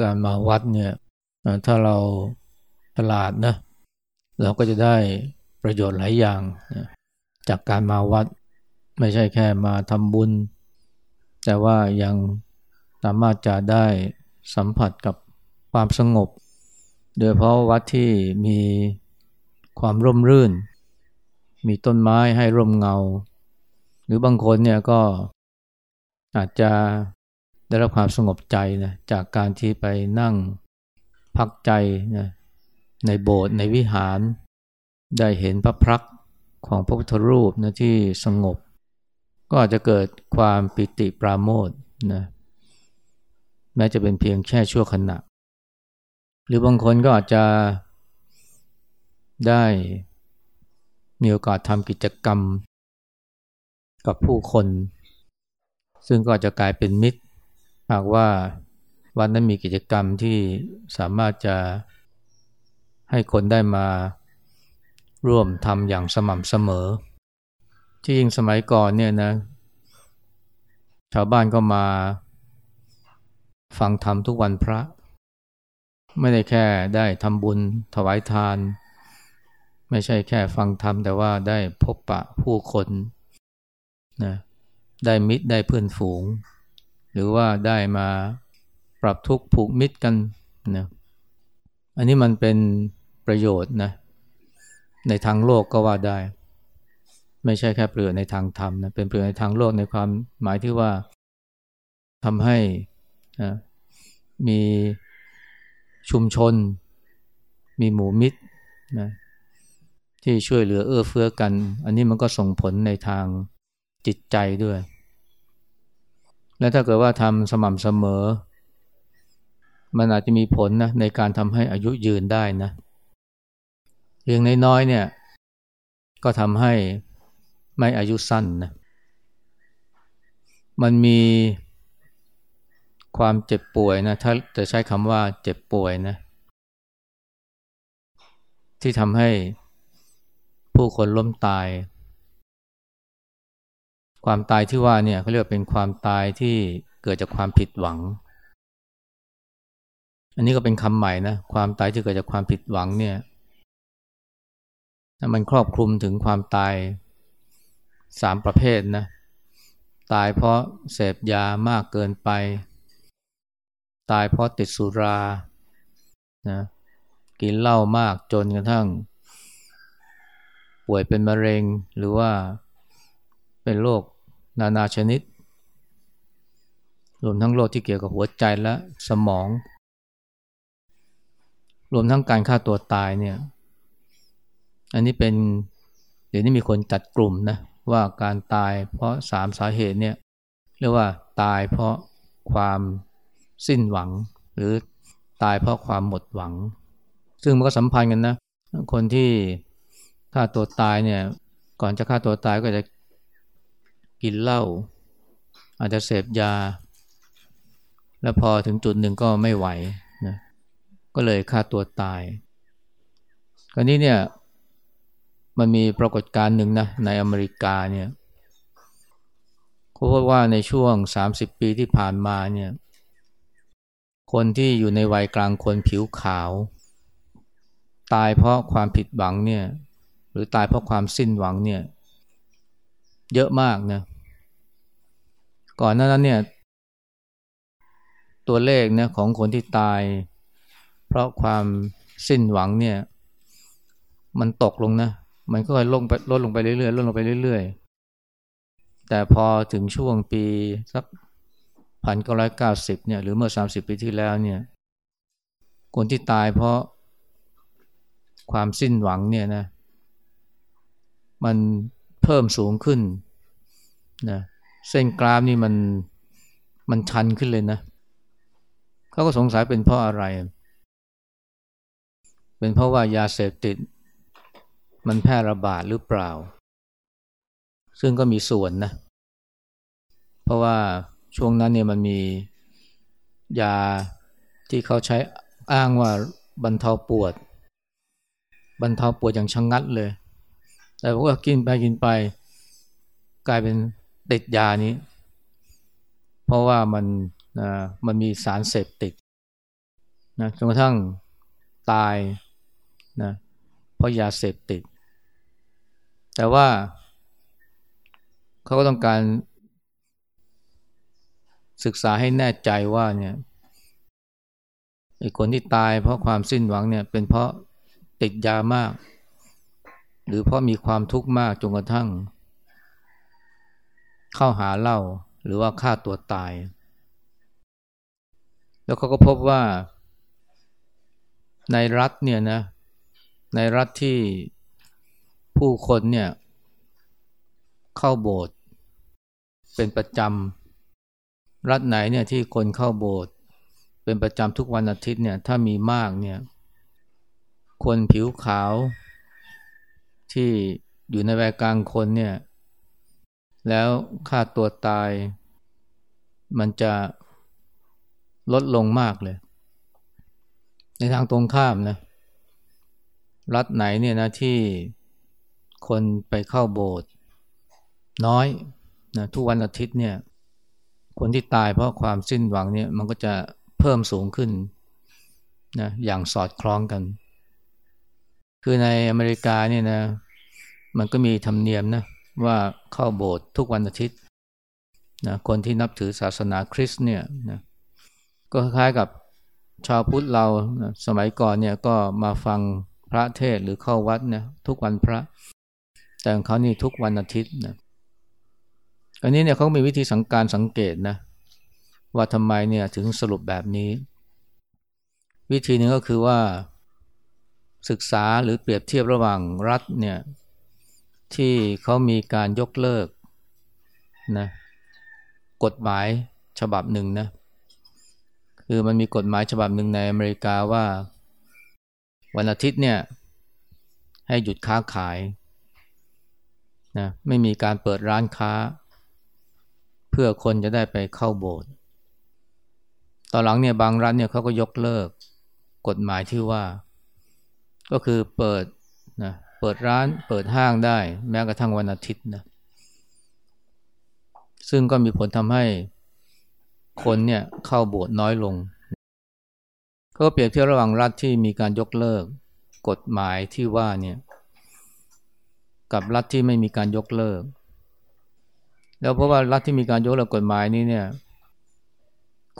การมาวัดเนี่ยถ้าเราฉลาดนะเราก็จะได้ประโยชน์หลายอย่างจากการมาวัดไม่ใช่แค่มาทำบุญ แต่ว่ายังสามารถจะได้สัมผัสกับความสงบ โดยเพราะวัดที่มีความร่มรื่น มีต้นไม้ให้ร่มเงา หรือบางคนเนี่ยก็อาจจะ ได้รับความสงบใจนะจากการที่ไปนั่งพักใจนะในโบสถ์ในวิหาร ได้เห็นพระพรักของพระพุทธรูปนะที่สงบ ก็อาจจะเกิดความปิติปราโมทนะแม้จะเป็นเพียงแค่ชั่วขณะ หรือบางคนก็อาจจะได้มีโอกาสทำกิจกรรม กับผู้คน ซึ่งก็จะกลายเป็นมิตร หากว่าวันนั้นมีกิจกรรมที่สามารถจะให้คนได้มาร่วมทำอย่างสม่ำเสมอ ที่ยิ่งสมัยก่อนเนี่ยนะ ชาวบ้านก็มาฟังธรรมทุกวันพระ ไม่ได้แค่ได้ทำบุญถวายทาน ไม่ใช่แค่ฟังธรรมแต่ว่าได้พบปะผู้คนนะได้มิตรได้เพื่อนฝูง หรือว่าได้มาปรับทุกข์ผูกมิตรกันนะอันนี้มันเป็นประโยชน์นะในทางโลกก็ว่าได้ ไม่ใช่แค่ประโยชน์ในทางธรรมนะเป็นประโยชน์ในทางโลกในความหมายที่ว่าทำให้นะมีชุมชน มีหมู่มิตรนะที่ช่วยเหลือเอื้อเฟื้อกัน อันนี้มันก็ส่งผลในทางจิตใจด้วย และถ้าเกิดว่าทำสม่ำเสมอ มันอาจจะมีผลนะในการทำให้อายุยืนได้นะเพียงน้อยๆเนี่ย ก็ทำให้ไม่อายุสั้นนะมันมีความเจ็บป่วยนะถ้าจะใช้คำว่าเจ็บป่วยนะ ที่ทำให้ผู้คนล้มตาย ความตายที่ว่าเนี่ยเขาเรียกเป็นความตายที่เกิดจากความผิดหวัง อันนี้ก็เป็นคำใหม่นะความตายที่เกิดจากความผิดหวังเนี่ยมันครอบคลุมถึงความตายสามประเภทนะตายเพราะเสพยามากเกินไป ตายเพราะติดสุรานะกินเหล้ามากจนกระทั่ง ป่วยเป็นมะเร็งหรือว่า เป็นโรคนานาชนิด รวมทั้งโรคที่เกี่ยวกับหัวใจและสมอง รวมทั้งการฆ่าตัวตายเนี่ย อันนี้เป็นเดี๋ยวนี้มีคนจัดกลุ่มนะว่าการตายเพราะสามสาเหตุเนี่ยเรียกว่าตายเพราะความสิ้นหวัง หรือตายเพราะความหมดหวัง ซึ่งมันก็สัมพันธ์กันนะคนที่ฆ่าตัวตายเนี่ยก่อนจะฆ่าตัวตายก็จะ กินเหล้าอาจจะเสพยา แล้วพอถึงจุดหนึ่งก็ไม่ไหวนะก็เลยฆ่าตัวตายคราวนี้เนี่ยมันมีปรากฏการณ์หนึ่งนะในอเมริกาเนี่ยเขาพบว่าในช่วง 30 ปีที่ผ่านมาเนี่ยคนที่อยู่ในวัยกลางคนผิวขาว ตายเพราะความผิดหวังเนี่ยหรือตายเพราะความสิ้นหวังเนี่ย เยอะมากนะก่อนหน้านั้นเนี่ย ตัวเลขเนี่ยของคนที่ตาย เพราะความสิ้นหวังเนี่ย มันตกลงนะ มันก็ลงไปลดลงไปเรื่อยๆลดลงไปเรื่อยๆ แต่พอถึงช่วงปีสักพันเก้าร้อยเก้าสิบเนี่ยหรือเมื่อสามสิบปีที่แล้วเนี่ย คนที่ตายเพราะความสิ้นหวังเนี่ยนะ มันเพิ่มสูงขึ้น นะเส้นกราฟนี่มันมันชันขึ้นเลยนะเขาก็สงสัยเป็นเพราะอะไร เป็นเพราะว่ายาเสพติด มันแพร่ระบาดหรือเปล่า ซึ่งก็มีส่วนนะ เพราะว่าช่วงนั้นเนี่ยมันมียาที่เขาใช้อ้างว่าบรรเทาปวด บรรเทาปวดอย่างชะงงัดเลย แต่ว่ากินไปกินไป กลายเป็น ติดยานี้ เพราะว่ามันมันมีสารเสพติดนะจนกระทั่งตายนะเพราะยาเสพติด แต่ว่าเขาก็ต้องการ ศึกษาให้แน่ใจว่าเนี่ยไอ้คนที่ตายเพราะความสิ้นหวังเนี่ยเป็นเพราะติดยามาก หรือเพราะมีความทุกข์มากจนกระทั่ง เข้าหาเหล้าหรือว่าฆ่าตัวตาย แล้วเขาก็พบว่า ในรัฐเนี่ยนะ ในรัฐที่ผู้คนเนี่ยเข้าโบสถ์เป็นประจำรัฐไหนเนี่ยที่คนเข้าโบสถ์เป็นประจำทุกวันอาทิตย์เนี่ยถ้ามีมากเนี่ยคนผิวขาวที่อยู่ในวัยกลางคนเนี่ย แล้วค่าตัวตาย มันจะลดลงมากเลย ในทางตรงข้ามนะ รัฐไหนเนี่ยนะที่คนไปเข้าโบสถ์น้อยนะทุกวันอาทิตย์เนี่ย คนที่ตายเพราะความสิ้นหวังเนี่ยมันก็จะเพิ่มสูงขึ้นนะอย่างสอดคล้องกัน คือในอเมริกาเนี่ยนะ มันก็มีธรรมเนียมนะ ว่าเข้าโบสถ์ทุกวันอาทิตย์นะคนที่นับถือศาสนาคริสต์เนี่ยนะก็คล้ายกับชาวพุทธเรานะสมัยก่อนเนี่ยก็มาฟังพระเทศหรือเข้าวัดเนี่ยทุกวันพระ แต่ของเขานี่ทุกวันอาทิตย์นะอันนี้เนี่ยเขามีวิธีสังการสังเกตนะว่าทำไมเนี่ยถึงสรุปแบบนี้ วิธีนึงก็คือว่าศึกษาหรือเปรียบเทียบระหว่างรัฐเนี่ย ที่เขามีการยกเลิกนะกฎหมายฉบับหนึ่งนะคือมันมีกฎหมายฉบับหนึ่งในอเมริกาว่า วันอาทิตย์เนี่ยให้หยุดค้าขายนะไม่มีการเปิดร้านค้า เพื่อคนจะได้ไปเข้าโบสถ์ตอนหลังเนี่ยบางร้านเนี่ยเขาก็ยกเลิกกฎหมายที่ว่า ก็คือเปิดนะ เปิดร้านเปิดห้างได้แม้กระทั่งวันอาทิตย์นะซึ่งก็มีผลทำให้คนเนี่ยเข้าโบสถ์น้อยลง ก็เปรียบเทียบระหว่างรัฐที่มีการยกเลิกกฎหมายที่ว่าเนี่ยกับรัฐที่ไม่มีการยกเลิก แล้วเพราะว่ารัฐที่มีการยกเลิกกฎหมายนี้เนี่ย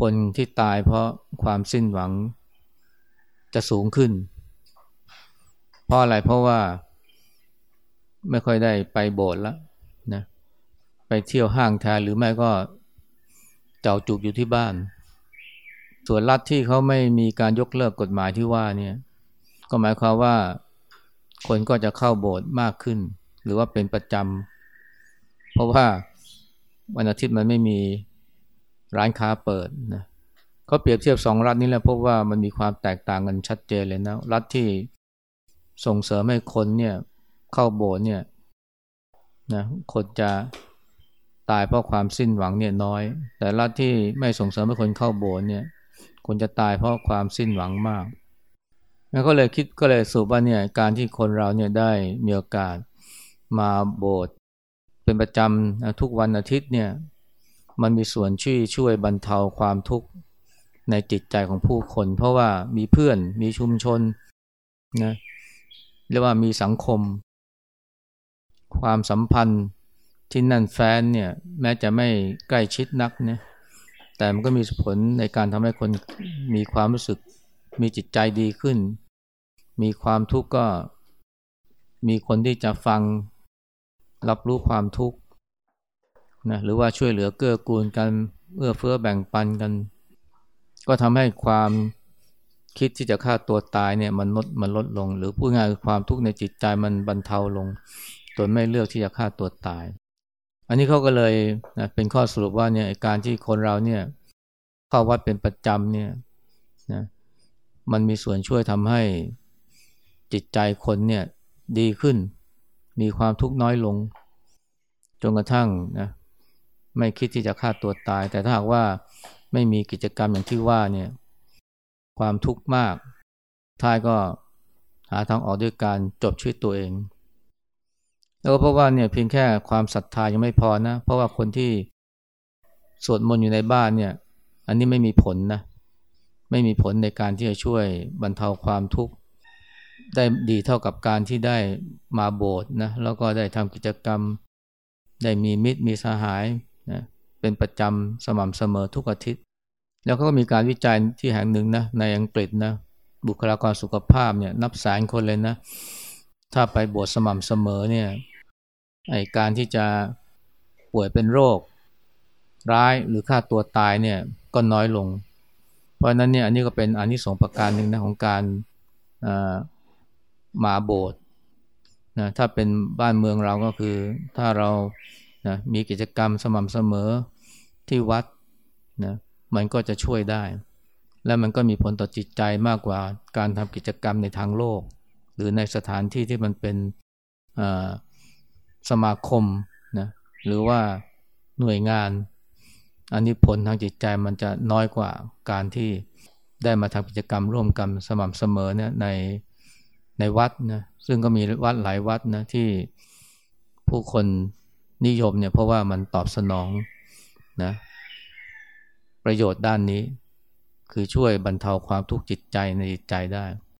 คนที่ตายเพราะความสิ้นหวังจะสูงขึ้น เพราะอะไรเพราะว่า ไม่ค่อยได้ไปโบสถ์ล้วนะไปเที่ยวห้างแทนหรือไม่ก็เจ้าจุกอยู่ที่บ้าน ส่วนรัฐที่เขาไม่มีการยกเลิกกฎหมายที่ว่าเนี่ยก็หมายความว่าคนก็จะเข้าโบสถ์มากขึ้น หรือว่าเป็นประจำเพราะว่าวันอาทิตย์มันไม่มีร้านค้าเปิดนะเขาเปรียบเทียบสองรัฐนี้แล้วพบว่ามันมีความแตกต่างกันชัดเจนเลยนะ รัฐที่ส่งเสริมให้คนเนี่ย เข้าโบสถ์เนี่ยนะคนจะตายเพราะความสิ้นหวังเนี่ยน้อย แต่รัฐที่ไม่ส่งเสริมให้คนเข้าโบสถ์เนี่ย คนจะตายเพราะความสิ้นหวังมากแล้วก็เลยคิดก็เลยสูบว่าเนี่ยการที่คนเราเนี่ยได้มีโอกาสมาโบสถ์เป็นประจำทุกวันอาทิตย์เนี่ยมันมีส่วนช่วยช่วยบรรเทาความทุกข์ในจิตใจของผู้คน เพราะว่ามีเพื่อนมีชุมชนนะเรียกว่ามีสังคม ความสัมพันธ์ที่นั่นแฟนเนี่ยแม้จะไม่ใกล้ชิดนักเนี่ยแต่มันก็มีผลในการทำให้คนมีความรู้สึกมีจิตใจดีขึ้น มีความทุกข์ก็มีคนที่จะฟังรับรู้ความทุกข์นะหรือว่าช่วยเหลือเกื้อกูลกันเอื้อเฟื้อแบ่งปันกัน ก็ทำให้ความคิดที่จะฆ่าตัวตายเนี่ยมันลดมันลดลง หรือพูดง่ายคือความทุกข์ในจิตใจมันบรรเทาลง จนไม่เลือกที่จะฆ่าตัวตาย อันนี้เขาก็เลยนะเป็นข้อสรุปว่าเนี่ยการที่คนเราเนี่ยเข้าวัดเป็นประจำเนี่ยนะมันมีส่วนช่วยทำให้จิตใจคนเนี่ยดีขึ้น มีความทุกข์น้อยลง จนกระทั่งนะไม่คิดที่จะฆ่าตัวตาย แต่ถ้าหากว่าไม่มีกิจกรรมอย่างที่ว่าเนี่ยความทุกข์มากท้ายก็หาทางออกด้วยการจบชีวิตตัวเอง แล้วก็เพราะว่าเนี่ยเพียงแค่ความศรัทธายังไม่พอนะ เพราะว่าคนที่สวดมนต์อยู่ในบ้านเนี่ย อันนี้ไม่มีผลนะ ไม่มีผลในการที่จะช่วยบรรเทาความทุกข์ ได้ดีเท่ากับการที่ได้มาโบสถ์นะ แล้วก็ได้ทำกิจกรรม ได้มีมิตรมีสหายนะ เป็นประจำสม่ำเสมอทุกอาทิตย์ แล้วก็มีการวิจัยที่แห่งหนึ่งนะในอังกฤษนะ บุคลากรสุขภาพเนี่ยนับแสนคนเลยนะ ถ้าไปบวชสม่ำเสมอเนี่ย ไอการที่จะป่วยเป็นโรค ร้ายหรือฆ่าตัวตายเนี่ยก็น้อยลง เพราะนั้นเนี่ยอันนี้ก็เป็นอันที่สองประการหนึ่งนะของการมาโบสถ์นะถ้าเป็นบ้านเมืองเราก็คือถ้าเรานะมีกิจกรรมสม่ำเสมอที่วัดนะมันก็จะช่วยได้ และมันก็มีผลต่อจิตใจมากกว่าการทำกิจกรรมในทางโลก หรือในสถานที่ที่มันเป็น สมาคมนะหรือว่าหน่วยงานอันนี้ผลทางจิตใจมันจะน้อยกว่าการที่ได้มาทำกิจกรรมร่วมกันสม่ำเสมอเนี่ยในในวัดนะซึ่งก็มีวัดหลายวัดนะที่ผู้คนนิยมเนี่ยเพราะว่ามันตอบสนองนะประโยชน์ด้านนี้ คือช่วยบรรเทาความทุกข์จิตใจในจิตใจได้